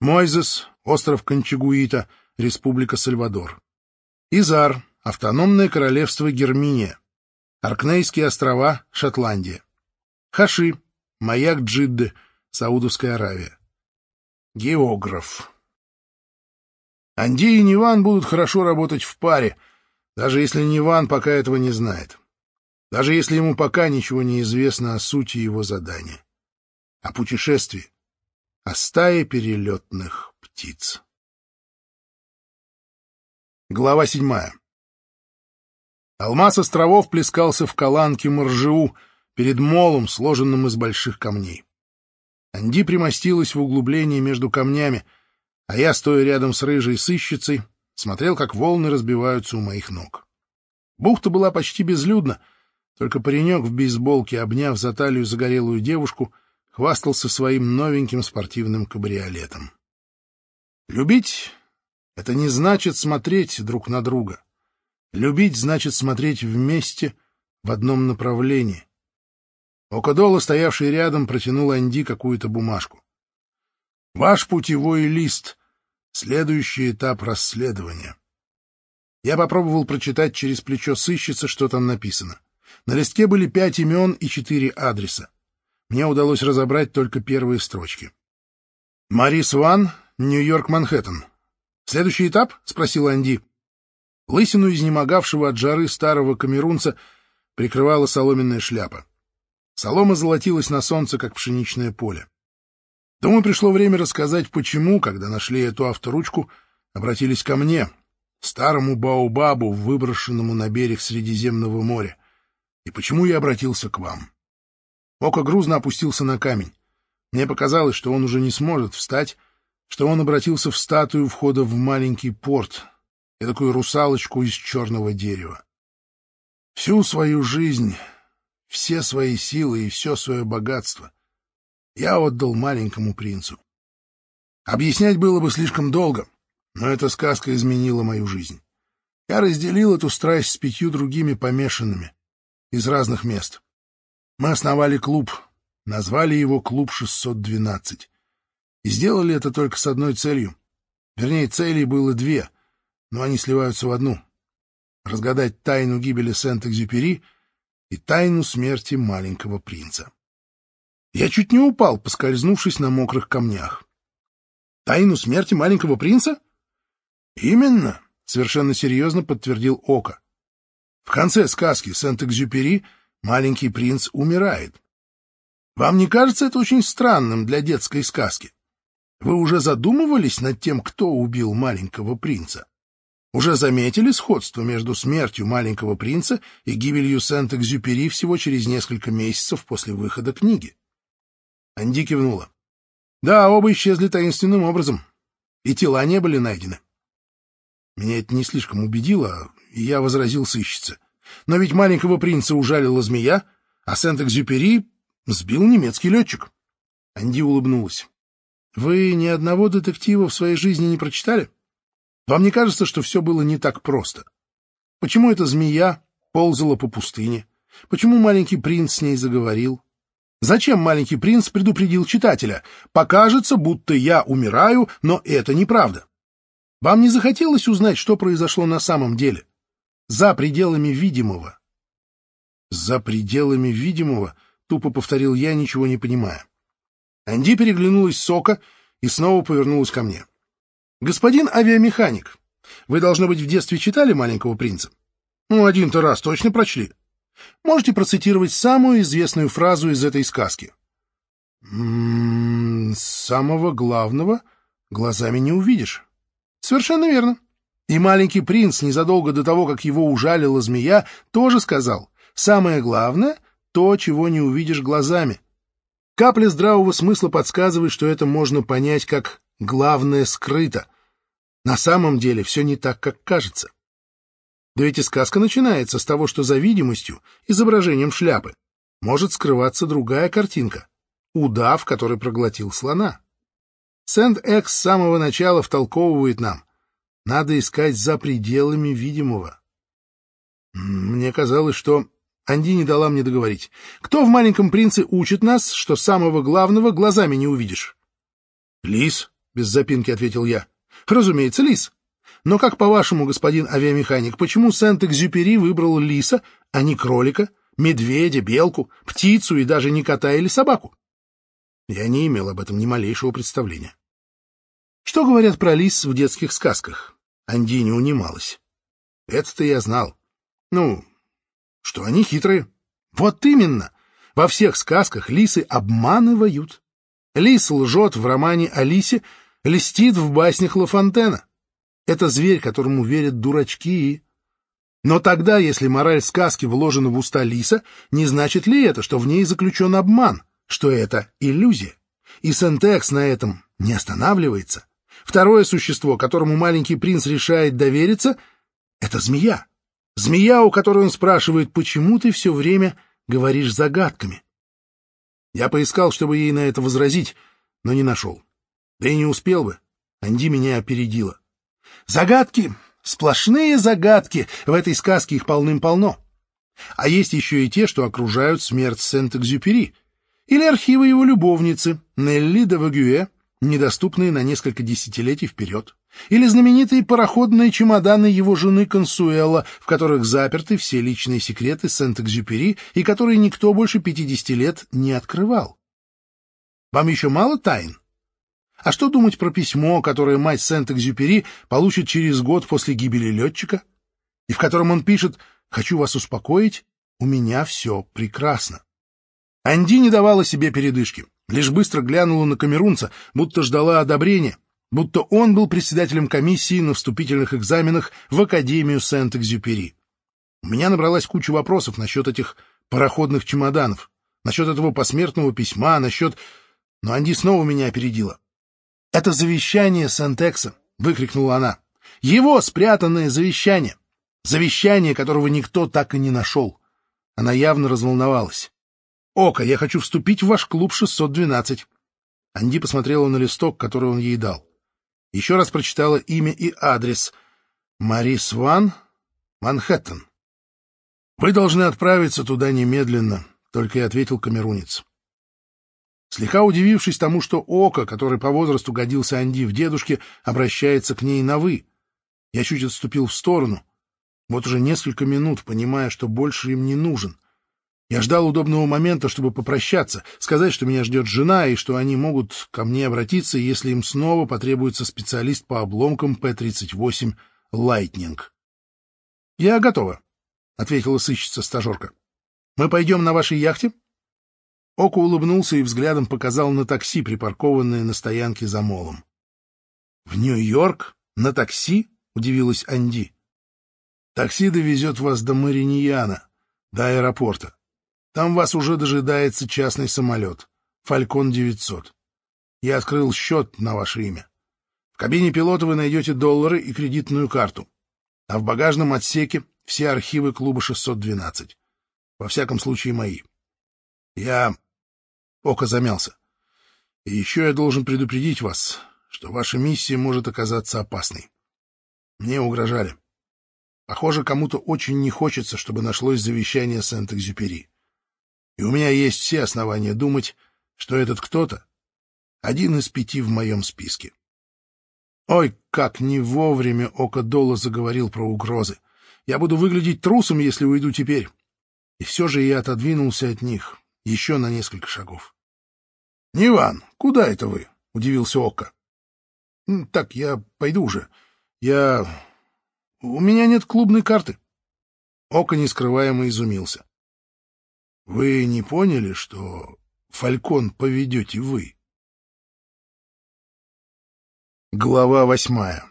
Мойзес, остров Кончагуита, Республика Сальвадор. Изар, автономное королевство Герминия. Аркнейские острова, Шотландия. Хаши, маяк Джидды, Саудовская Аравия. Географ. Анди и Ниван будут хорошо работать в паре, даже если Ниван пока этого не знает. Даже если ему пока ничего не известно о сути его задания. О путешествии. О стае перелетных птиц. Глава седьмая. Алмаз островов плескался в каланке Моржиу перед молом, сложенным из больших камней. Анди примостилась в углублении между камнями, а я, стоя рядом с рыжей сыщицей, смотрел, как волны разбиваются у моих ног. Бухта была почти безлюдна, только паренек в бейсболке, обняв за талию загорелую девушку, хвастался своим новеньким спортивным кабриолетом. Любить — это не значит смотреть друг на друга. Любить значит смотреть вместе в одном направлении. Окадола, стоявший рядом, протянул Анди какую-то бумажку. «Ваш путевой лист. Следующий этап расследования». Я попробовал прочитать через плечо сыщица, что там написано. На листке были пять имен и четыре адреса. Мне удалось разобрать только первые строчки. «Марис Ван, Нью-Йорк, Манхэттен». «Следующий этап?» — спросил Анди. Лысину изнемогавшего от жары старого камерунца прикрывала соломенная шляпа. Солома золотилась на солнце, как пшеничное поле. Думаю, пришло время рассказать, почему, когда нашли эту авторучку, обратились ко мне, старому Баобабу, выброшенному на берег Средиземного моря. И почему я обратился к вам? Око грузно опустился на камень. Мне показалось, что он уже не сможет встать, что он обратился в статую входа в маленький порт, и такую русалочку из черного дерева. Всю свою жизнь, все свои силы и все свое богатство я отдал маленькому принцу. Объяснять было бы слишком долго, но эта сказка изменила мою жизнь. Я разделил эту страсть с пятью другими помешанными, из разных мест. Мы основали клуб, назвали его «Клуб 612». И сделали это только с одной целью. Вернее, целей было две, но они сливаются в одну. Разгадать тайну гибели Сент-Экзюпери и тайну смерти маленького принца. Я чуть не упал, поскользнувшись на мокрых камнях. Тайну смерти маленького принца? Именно, совершенно серьезно подтвердил Ока. В конце сказки Сент-Экзюпери маленький принц умирает. Вам не кажется это очень странным для детской сказки? Вы уже задумывались над тем, кто убил маленького принца? Уже заметили сходство между смертью маленького принца и гибелью Сент-Экзюпери всего через несколько месяцев после выхода книги? Анди кивнула. Да, оба исчезли таинственным образом, и тела не были найдены. Меня это не слишком убедило, и я возразил сыщице. Но ведь маленького принца ужалила змея, а Сент-Экзюпери сбил немецкий летчик. Анди улыбнулась. — Вы ни одного детектива в своей жизни не прочитали? Вам не кажется, что все было не так просто? Почему эта змея ползала по пустыне? Почему маленький принц с ней заговорил? Зачем маленький принц предупредил читателя? Покажется, будто я умираю, но это неправда. Вам не захотелось узнать, что произошло на самом деле? За пределами видимого. За пределами видимого, тупо повторил я, ничего не понимая. Анди переглянулась сока и снова повернулась ко мне. Господин авиамеханик, вы, должно быть, в детстве читали «Маленького принца»? Ну, один-то раз точно прочли. Можете процитировать самую известную фразу из этой сказки? «М -м, «Самого главного глазами не увидишь». Совершенно верно. И маленький принц, незадолго до того, как его ужалила змея, тоже сказал, «Самое главное — то, чего не увидишь глазами». Капля здравого смысла подсказывает, что это можно понять как «главное скрыто». На самом деле все не так, как кажется. Да ведь и сказка начинается с того, что за видимостью, изображением шляпы, может скрываться другая картинка — удав, который проглотил слона. Сент-Экс с самого начала втолковывает нам. Надо искать за пределами видимого. Мне казалось, что... Анди не дала мне договорить. Кто в «Маленьком принце» учит нас, что самого главного глазами не увидишь? — Лис, — без запинки ответил я. — Разумеется, лис. Но как, по-вашему, господин авиамеханик, почему Сент-Экзюпери выбрал лиса, а не кролика, медведя, белку, птицу и даже не кота или собаку? Я не имел об этом ни малейшего представления. Что говорят про лис в детских сказках? Анди не унималась. Это-то я знал. Ну, что они хитрые. Вот именно. Во всех сказках лисы обманывают. Лис лжет в романе Алисе, льстит в баснях Ла Фонтена. Это зверь, которому верят дурачки. Но тогда, если мораль сказки вложена в уста лиса, не значит ли это, что в ней заключен обман, что это иллюзия? И Сентекс на этом не останавливается. Второе существо, которому маленький принц решает довериться, — это змея. Змея, у которой он спрашивает, почему ты все время говоришь загадками. Я поискал, чтобы ей на это возразить, но не нашел. Да и не успел бы. Анди меня опередила. Загадки, сплошные загадки, в этой сказке их полным-полно. А есть еще и те, что окружают смерть Сент-Экзюпери, или архивы его любовницы Нелли де Вагюэ, недоступные на несколько десятилетий вперед, или знаменитые пароходные чемоданы его жены Консуэла, в которых заперты все личные секреты Сент-Экзюпери и которые никто больше пятидесяти лет не открывал. Вам еще мало тайн? А что думать про письмо, которое мать Сент-Экзюпери получит через год после гибели летчика, и в котором он пишет «Хочу вас успокоить, у меня все прекрасно». Анди не давала себе передышки, лишь быстро глянула на камерунца, будто ждала одобрения, будто он был председателем комиссии на вступительных экзаменах в Академию Сент-Экзюпери. У меня набралась куча вопросов насчет этих пароходных чемоданов, насчет этого посмертного письма, насчет... Но Анди снова меня опередила. «Это завещание Сантекса!» — выкрикнула она. «Его спрятанное завещание! Завещание, которого никто так и не нашел!» Она явно разволновалась. «Ока, я хочу вступить в ваш клуб 612!» Анди посмотрела на листок, который он ей дал. Еще раз прочитала имя и адрес. «Марис Ван, Манхэттен». «Вы должны отправиться туда немедленно», — только и ответил камерунец. Слегка удивившись тому, что Око, который по возрасту годился Анди в дедушке, обращается к ней на «вы», я чуть отступил в сторону. Вот уже несколько минут, понимая, что больше им не нужен. Я ждал удобного момента, чтобы попрощаться, сказать, что меня ждет жена и что они могут ко мне обратиться, если им снова потребуется специалист по обломкам П-38 «Лайтнинг». «Я готова», — ответила сыщица-стажерка. «Мы пойдем на вашей яхте?» Око улыбнулся и взглядом показал на такси, припаркованное на стоянке за молом. «В Нью-Йорк? На такси?» — удивилась Анди. «Такси довезет вас до Мариньяна, до аэропорта. Там вас уже дожидается частный самолет, «Фалькон-900». Я открыл счет на ваше имя. В кабине пилота вы найдете доллары и кредитную карту, а в багажном отсеке все архивы клуба 612. Во всяком случае, мои. Я... Око замялся. И еще я должен предупредить вас, что ваша миссия может оказаться опасной. Мне угрожали. Похоже, кому-то очень не хочется, чтобы нашлось завещание Сент-Экзюпери. И у меня есть все основания думать, что этот кто-то — один из пяти в моем списке. Ой, как не вовремя Око Дола заговорил про угрозы. Я буду выглядеть трусом, если уйду теперь. И все же я отодвинулся от них еще на несколько шагов. — Ниван, куда это вы? — удивился Ока. — Так, я пойду уже. Я... У меня нет клубной карты. Ока нескрываемо изумился. — Вы не поняли, что Фалькон поведете вы? Глава восьмая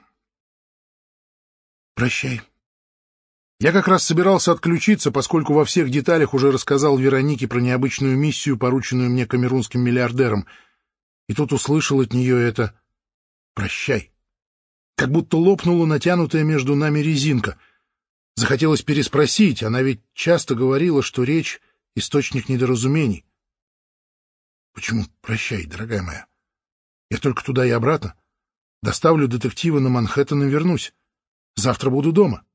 Прощай. Я как раз собирался отключиться, поскольку во всех деталях уже рассказал Веронике про необычную миссию, порученную мне камерунским миллиардером, и тут услышал от нее это «прощай». Как будто лопнула натянутая между нами резинка. Захотелось переспросить, она ведь часто говорила, что речь — источник недоразумений. Почему прощай, дорогая моя? Я только туда и обратно. Доставлю детектива на Манхэттен и вернусь. Завтра буду дома.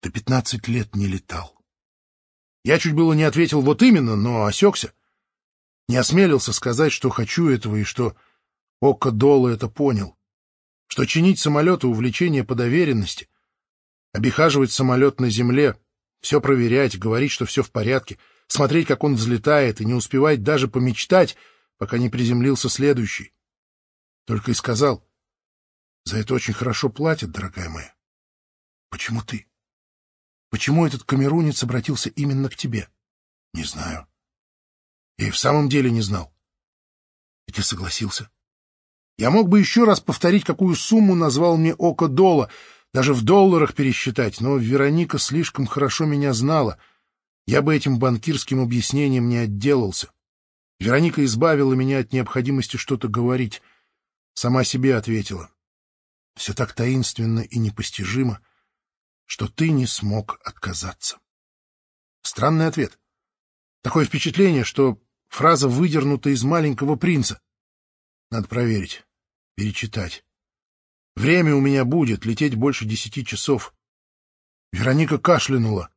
Ты пятнадцать лет не летал. Я чуть было не ответил вот именно, но осекся. Не осмелился сказать, что хочу этого и что Око Дола это понял. Что чинить самолеты — увлечение по доверенности. Обихаживать самолет на земле, все проверять, говорить, что все в порядке, смотреть, как он взлетает, и не успевать даже помечтать, пока не приземлился следующий. Только и сказал, за это очень хорошо платят, дорогая моя. Почему ты? Почему этот камерунец обратился именно к тебе? Не знаю. Я и в самом деле не знал. И ты согласился? Я мог бы еще раз повторить, какую сумму назвал мне Око Дола, даже в долларах пересчитать, но Вероника слишком хорошо меня знала. Я бы этим банкирским объяснением не отделался. Вероника избавила меня от необходимости что-то говорить. Сама себе ответила. Все так таинственно и непостижимо, что ты не смог отказаться. Странный ответ. Такое впечатление, что фраза выдернута из «Маленького принца». Надо проверить, перечитать. Время у меня будет, лететь больше десяти часов. Вероника кашлянула.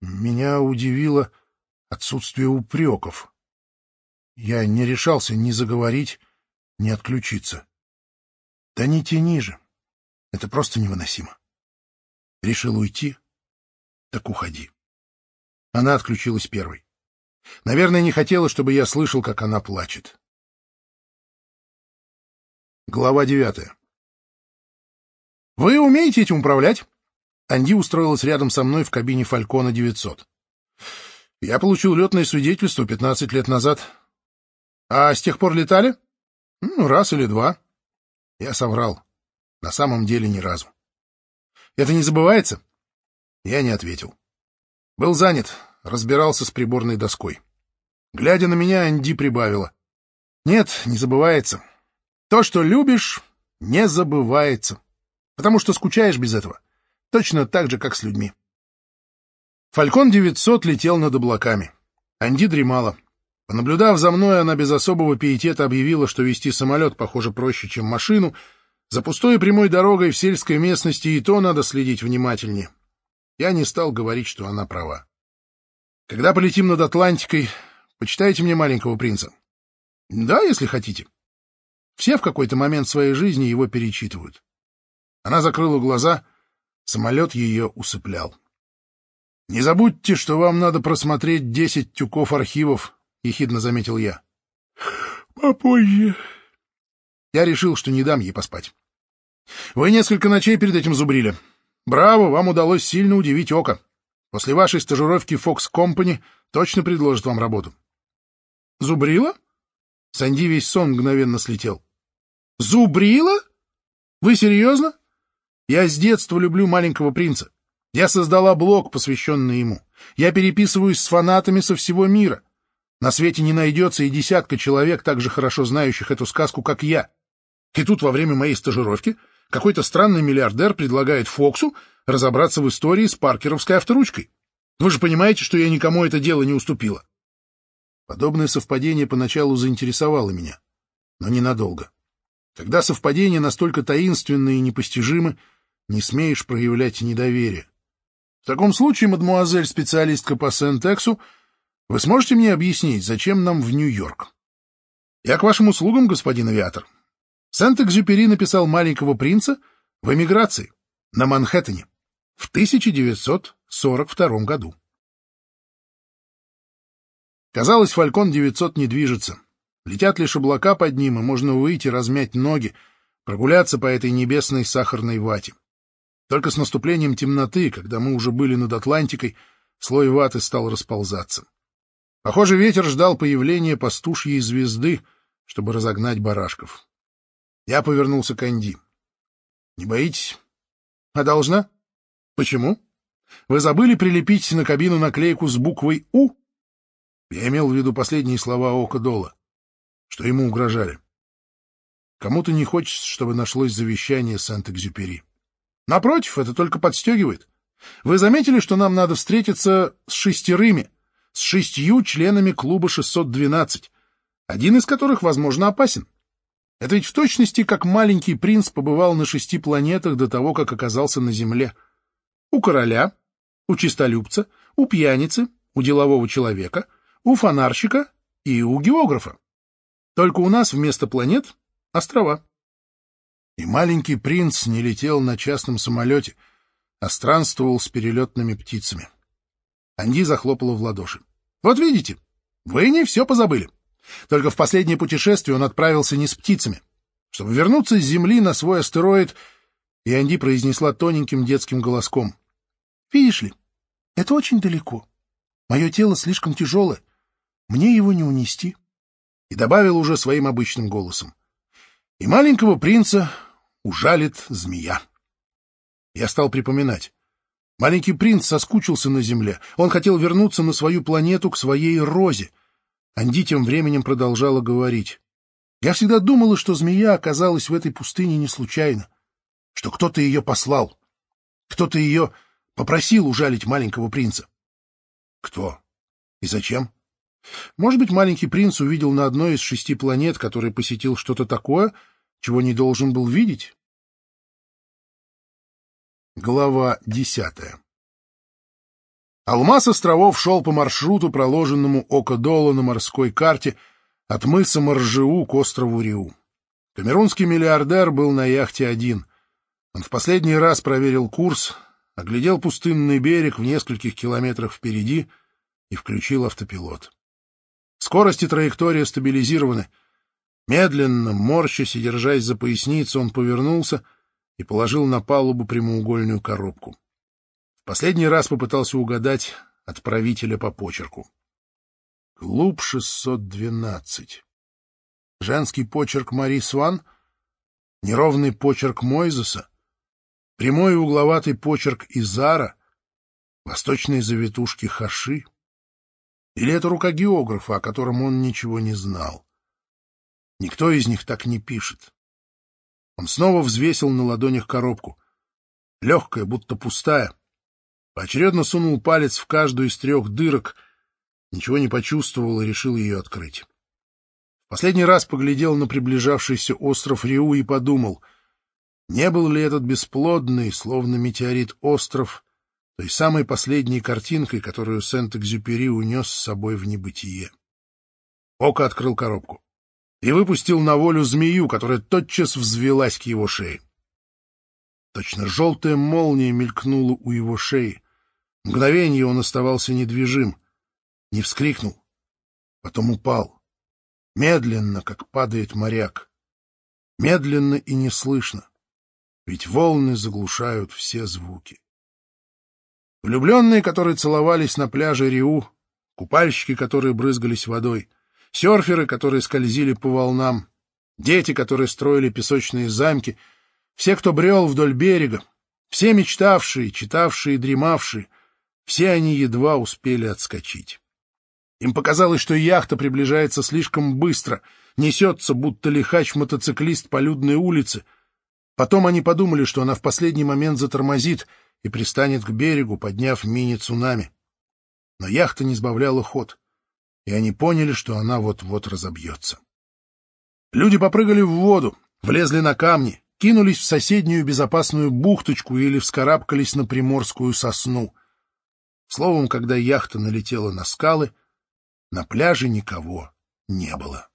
Меня удивило отсутствие упреков. Я не решался ни заговорить, ни отключиться. Да не тяни же. Это просто невыносимо. Решил уйти? Так уходи. Она отключилась первой. Наверное, не хотела, чтобы я слышал, как она плачет. Глава девятая. «Вы умеете этим управлять?» Анди устроилась рядом со мной в кабине Фалькона 900. «Я получил летное свидетельство 15 лет назад. А с тех пор летали?» «Ну, раз или два». Я соврал. На самом деле ни разу. Это не забывается? Я не ответил. Был занят, разбирался с приборной доской. Глядя на меня, Анди прибавила. Нет, не забывается. То, что любишь, не забывается. Потому что скучаешь без этого. Точно так же, как с людьми. Фалькон 900 летел над облаками. Анди дремала. Понаблюдав за мной, она без особого пиетета объявила, что вести самолет, похоже, проще, чем машину — за пустой прямой дорогой в сельской местности и то надо следить внимательнее. Я не стал говорить, что она права. Когда полетим над Атлантикой, почитайте мне «Маленького принца». Да, если хотите. Все в какой-то момент своей жизни его перечитывают. Она закрыла глаза, самолет ее усыплял. «Не забудьте, что вам надо просмотреть десять тюков архивов», — ехидно заметил я. «Попозже». Я решил, что не дам ей поспать. «Вы несколько ночей перед этим зубрили. Браво, вам удалось сильно удивить око. После вашей стажировки Fox Company точно предложат вам работу». «Зубрила?» Санди весь сон мгновенно слетел. «Зубрила? Вы серьезно? Я с детства люблю маленького принца. Я создала блог, посвященный ему. Я переписываюсь с фанатами со всего мира. На свете не найдется и десятка человек, так же хорошо знающих эту сказку, как я. И тут во время моей стажировки какой-то странный миллиардер предлагает Фоксу разобраться в истории с паркеровской авторучкой. Вы же понимаете, что я никому это дело не уступила. Подобное совпадение поначалу заинтересовало меня, но ненадолго. Когда совпадения настолько таинственны и непостижимы, не смеешь проявлять недоверие. В таком случае, мадмуазель-специалистка по Сентексу, вы сможете мне объяснить, зачем нам в Нью-Йорк? Я к вашим услугам, господин авиатор. Сент-Экзюпери написал «Маленького принца» в эмиграции на Манхэттене в 1942 году. Казалось, Фалькон 900 не движется. Летят лишь облака под ним, и можно выйти, размять ноги, прогуляться по этой небесной сахарной вате. Только с наступлением темноты, когда мы уже были над Атлантикой, слой ваты стал расползаться. Похоже, ветер ждал появления пастушьей звезды, чтобы разогнать барашков. Я повернулся к Анди. — Не боитесь? — А должна? — Почему? Вы забыли прилепить на кабину наклейку с буквой «У»? Я имел в виду последние слова Ока Дола, что ему угрожали. Кому-то не хочется, чтобы нашлось завещание Сант-Экзюпери. Напротив, это только подстегивает. Вы заметили, что нам надо встретиться с шестерыми, с шестью членами клуба 612, один из которых, возможно, опасен. Это ведь в точности, как маленький принц побывал на шести планетах до того, как оказался на Земле. У короля, у чистолюбца, у пьяницы, у делового человека, у фонарщика и у географа. Только у нас вместо планет — острова. И маленький принц не летел на частном самолете, а странствовал с перелетными птицами. Анди захлопала в ладоши. — Вот видите, вы не все позабыли. Только в последнее путешествие он отправился не с птицами. Чтобы вернуться с Земли на свой астероид, и Анди произнесла тоненьким детским голоском. — Видишь ли, это очень далеко. Мое тело слишком тяжелое. Мне его не унести. И добавил уже своим обычным голосом. И маленького принца ужалит змея. Я стал припоминать. Маленький принц соскучился на земле. Он хотел вернуться на свою планету к своей розе. Анди тем временем продолжала говорить. Я всегда думала, что змея оказалась в этой пустыне не случайно, что кто-то ее послал, кто-то ее попросил ужалить маленького принца. Кто? И зачем? Может быть, маленький принц увидел на одной из шести планет, которые посетил что-то такое, чего не должен был видеть? Глава десятая Алмаз островов шел по маршруту, проложенному Око-Доло на морской карте от мыса Маржиу к острову Риу. Камерунский миллиардер был на яхте один. Он в последний раз проверил курс, оглядел пустынный берег в нескольких километрах впереди и включил автопилот. Скорость и траектория стабилизированы — Медленно, морщась и держась за поясницу, он повернулся и положил на палубу прямоугольную коробку. В последний раз попытался угадать отправителя по почерку. Клуб 612. Женский почерк Мари Сван? Неровный почерк Мойзеса? Прямой и угловатый почерк Изара? Восточные завитушки Хаши? Или это рука географа, о котором он ничего не знал? Никто из них так не пишет. Он снова взвесил на ладонях коробку. Легкая, будто пустая. Поочередно сунул палец в каждую из трех дырок, ничего не почувствовал и решил ее открыть. Последний раз поглядел на приближавшийся остров Риу и подумал, не был ли этот бесплодный, словно метеорит, остров той самой последней картинкой, которую Сент-Экзюпери унес с собой в небытие. Око открыл коробку. И выпустил на волю змею, которая тотчас взвелась к его шее. Точно желтая молния мелькнула у его шеи. Мгновение он оставался недвижим, не вскрикнул, потом упал. Медленно, как падает моряк. Медленно и неслышно, ведь волны заглушают все звуки. Влюбленные, которые целовались на пляже Риу, купальщики, которые брызгались водой, серферы, которые скользили по волнам, дети, которые строили песочные замки — все, кто брел вдоль берега, все мечтавшие, читавшие, дремавшие, все они едва успели отскочить. Им показалось, что яхта приближается слишком быстро, несется, будто лихач-мотоциклист по людной улице. Потом они подумали, что она в последний момент затормозит и пристанет к берегу, подняв мини-цунами. Но яхта не сбавляла ход, и они поняли, что она вот-вот разобьется. Люди попрыгали в воду, влезли на камни, кинулись в соседнюю безопасную бухточку или вскарабкались на приморскую сосну. Словом, когда яхта налетела на скалы, на пляже никого не было.